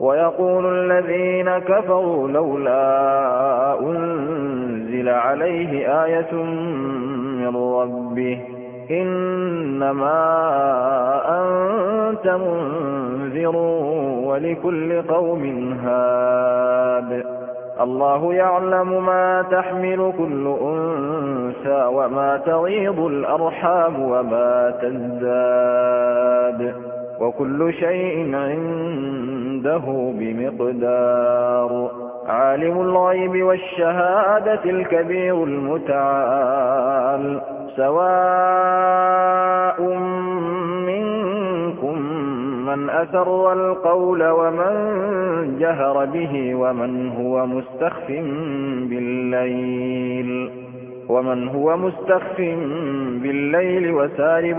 ويقول الذين كفروا لولا أنزل عليه آية من ربه إنما أنت منذر ولكل قوم هاد. الله يعلم ما تحمل كل أنثى وما تغيض الأرحام وما تزداد. وكل شيء عنده بمقدار. عالم الغيب والشهادة الكبير المتعال. سواء منكم من أسر القول ومن جهر به ومن هو مستخف بالليل. ومن هو مستخف بالليل وسارب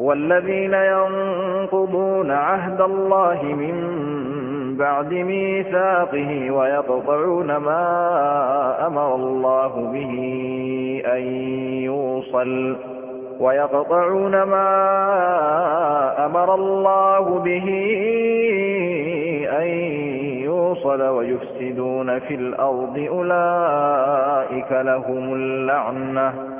والذين ينقضون عهد الله من بعد ميثاقه ويقطعون ما أمر الله به أن يوصل ويقطعون ما أمر الله به أن يوصل ويفسدون في الأرض أولئك لهم اللعنة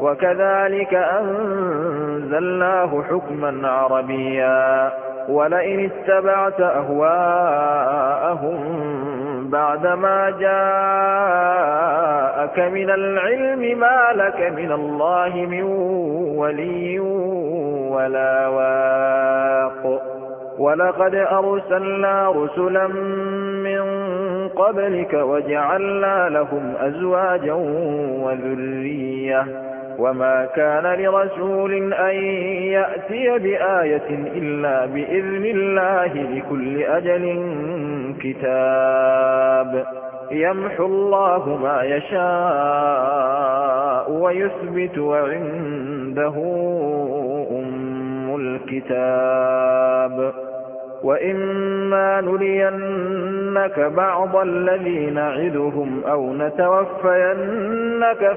وكذلك أنزلناه حكما عربيا. ولئن اتبعت أهواءهم بعدما جاءك من العلم ما لك من الله من ولي ولا واق. ولقد أرسلنا رسلا من قبلك وجعلنا لهم أزواجا وذرية. وما كان لرسول أن يأتي بآية إلا بإذن الله لكل أجل كتاب يمحو الله ما يشاء ويثبت وعنده أم الكتاب وإما نرينك بعض الذي نعدهم أو نتوفينك